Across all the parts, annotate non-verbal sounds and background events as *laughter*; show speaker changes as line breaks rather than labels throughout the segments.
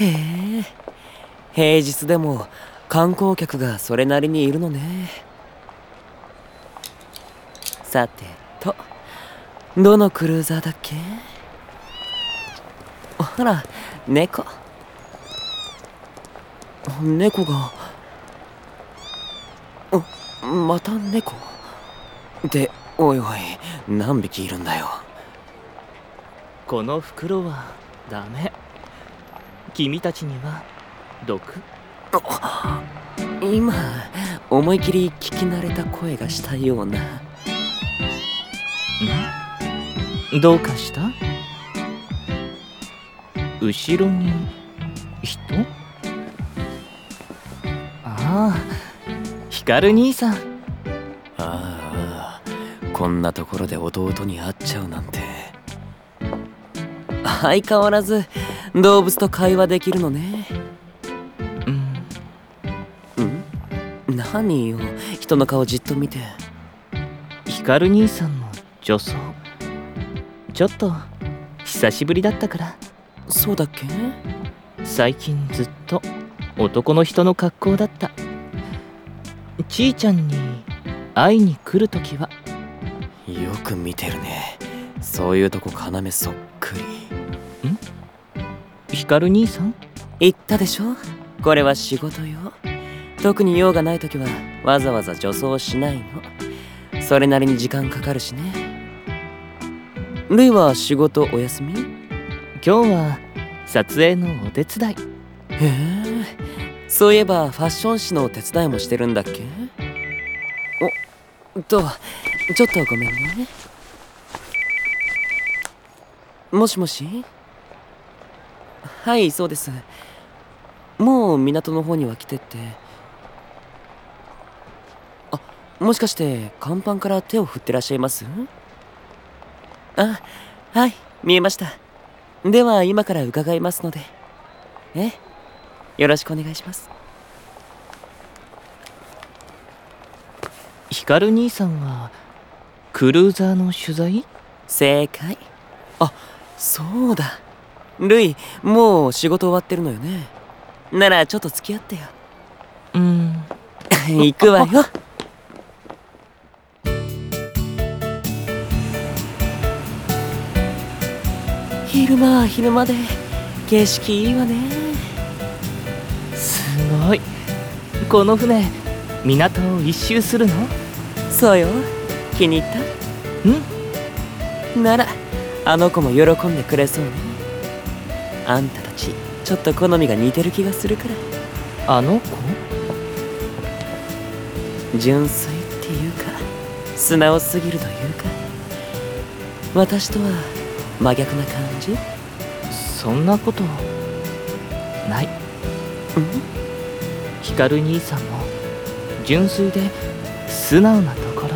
へえ。平日でも観光客がそれなりにいるのね。さてとどのクルーザーだっけ？ほら猫。猫が。また猫。でおいおい何匹いるんだよ。
この袋はダメ。君たちには毒？
今思い切り聞き慣れた声がしたような。ん？
どうかした？後ろに人？ああ光兄さん。
ああこんなところで弟に会っちゃうなんて。相変わらず動物と会話できるのね。
うん。
うん？何よ人の顔じっと見て。
光兄さんの女装。ちょっと久しぶりだったから。
そうだっけ？
最近ずっと男の人の格好だった。ちーちゃんに会いに来るときは。
よく見てるね。そういうとこ要そっくり
光兄さん？
言ったでしょ？これは仕事よ。特に用がない時はわざわざ女装しないの。それなりに時間かかるしね。ルイは仕事お休み？
今日は撮影のお手伝い。
へえ。そういえばファッション誌の手伝いもしてるんだっけ？おとちょっとごめんね。もしもし？はいそうです。もう港の方には来てって。あもしかして甲板から手を振ってらっしゃいます？あはい見えました。では今から伺いますので。えよろしくお願いします。
光兄さんはクルーザーの取材？
正解。あそうだルイもう仕事終わってるのよね。ならちょっと付き合ってよ。
うん。*laughs*
行くわよ。昼間は昼間で景色いいわね。
すごい。この船港を一周するの？
そうよ。気に入った？
うん。
ならあの子も喜んでくれそうねあんたたちちょっと好みが似てる気がするから。
あの子？
純粋っていうか素直すぎるというか。私とは真逆な感じ？
そんなことない。
うん？
光兄さんも純粋で素直なところ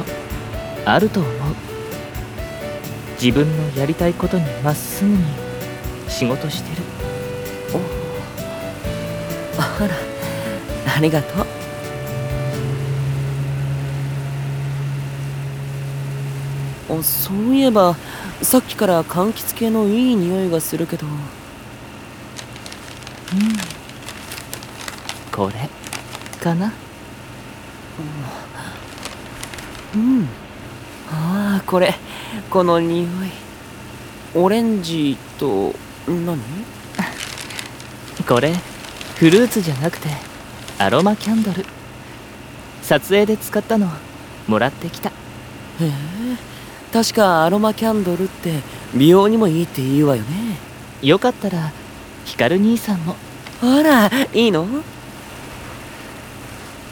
あると思う。自分のやりたいことにまっすぐに仕事してる。
あらありがとう。あそういえばさっきから柑橘系のいい匂いがするけど。
これ？かな？
う。ん。ああこれ。この匂い。オレンジと何？
これフルーツじゃなくてアロマキャンドル。撮影で使ったのもらってきた。
へえ確かアロマキャンドルって美容にもいいって言うわよね。
よかったら光兄さんも。
あらいいの？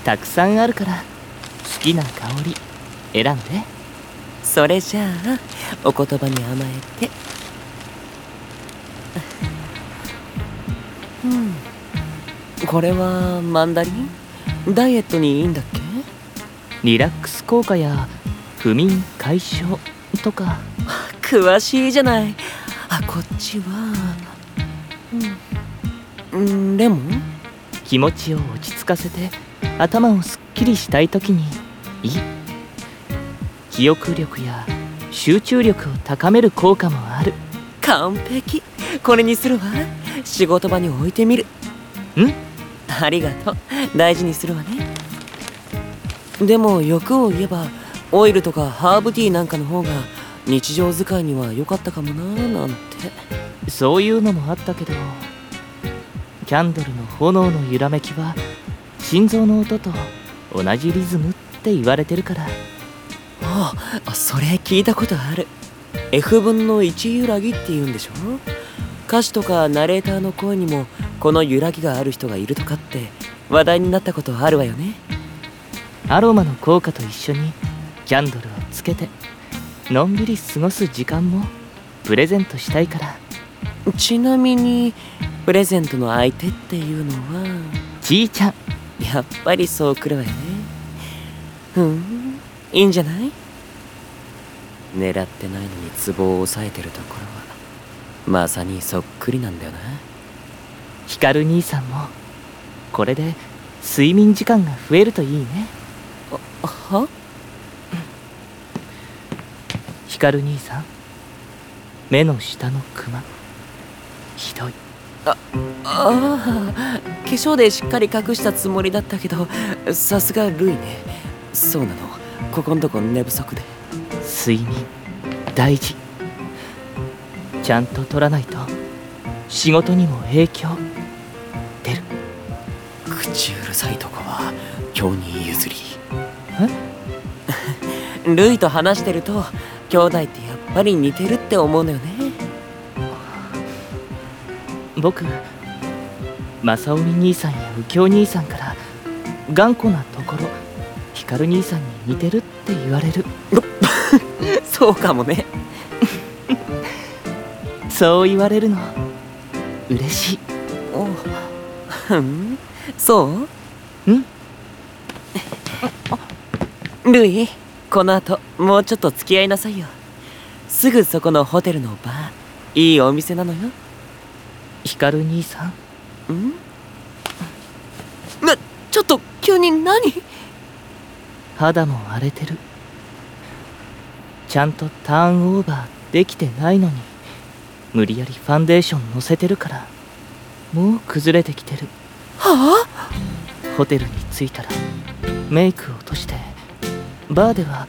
たくさんあるから好きな香り選んで。
それじゃあお言葉に甘えてうん。これはマンダリン？ダイエットにいいんだっけ？
リラックス効果や不眠解消とか。
詳しいじゃない。あこっちは。うん、うん、レモン？
気持ちを落ち着かせて頭をすっきりしたい時にいい。記憶力や集中力を高める効果もある。
完璧これにするわ。仕事場に置いてみる。
ん？
ありがとう。大事にするわね。でも欲を言えばオイルとかハーブティーなんかの方が日常使いには良かったかもなーなんて。
そういうのもあったけどキャンドルの炎の揺らめきは心臓の音と同じリズムって言われてるから。
ああそれ聞いたことある。F 分の1揺らぎって言うんでしょ？歌手とかナレーターの声にもこの揺らぎがある人がいるとかって話題になったことあるわよね。
アロマの効果と一緒にキャンドルをつけてのんびり過ごす時間もプレゼントしたいから。
ちなみにプレゼントの相手っていうのは
ちーちゃん。
やっぱりそうくるわよね。ふん。いいんじゃない？狙ってないのにツボを押さえてるところはまさにそっくりなんだよな。
ヒカル兄さんもこれで睡眠時間が増えるといいね。
は？
ヒカル兄さん目の下のクマ。ひどい。
ああ化粧でしっかり隠したつもりだったけどさすがルイね。そうなの。ここんとこ寝不足で。
睡眠大事ちゃんと取らないと仕事にも影響出る。
口うるさいとこは今日に譲り。ルイと話してると兄弟ってやっぱり似てるって思うのよね。
僕正臣兄さんや右京兄さんから頑固なところ光兄さんに似てるって言われる。*laughs*
そうかもね
そう言われるの。嬉しい。
おふん *laughs* そう？
うん。*laughs*
ルイこの後もうちょっと付き合いなさいよ。すぐそこのホテルのバー。いいお店なのよ。
光兄さん。
ん？なちょっと急に何？
肌も荒れてる。ちゃんとターンオーバーできてないのに無理やりファンデーションのせてるからもう崩れてきてる。
は
ホテルに着いたらメイクを落としてバーでは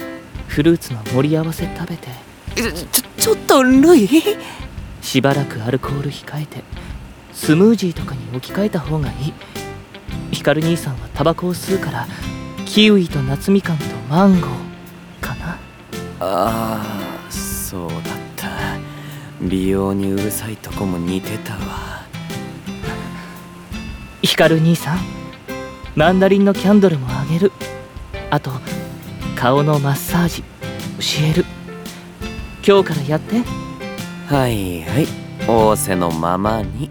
フルーツの盛り合わせ食べて
あちょちょっとルイ
しばらくアルコール控えてスムージーとかに置き換えた方がいい。光兄さんはタバコを吸うからキウイと夏みかんとマンゴーかな。
ああそうだった美容にうるさいとこも似てたわ。
光兄さんマンダリンのキャンドルもあげる。あと顔のマッサージ教える。今日からやって。
はいはい仰せのままに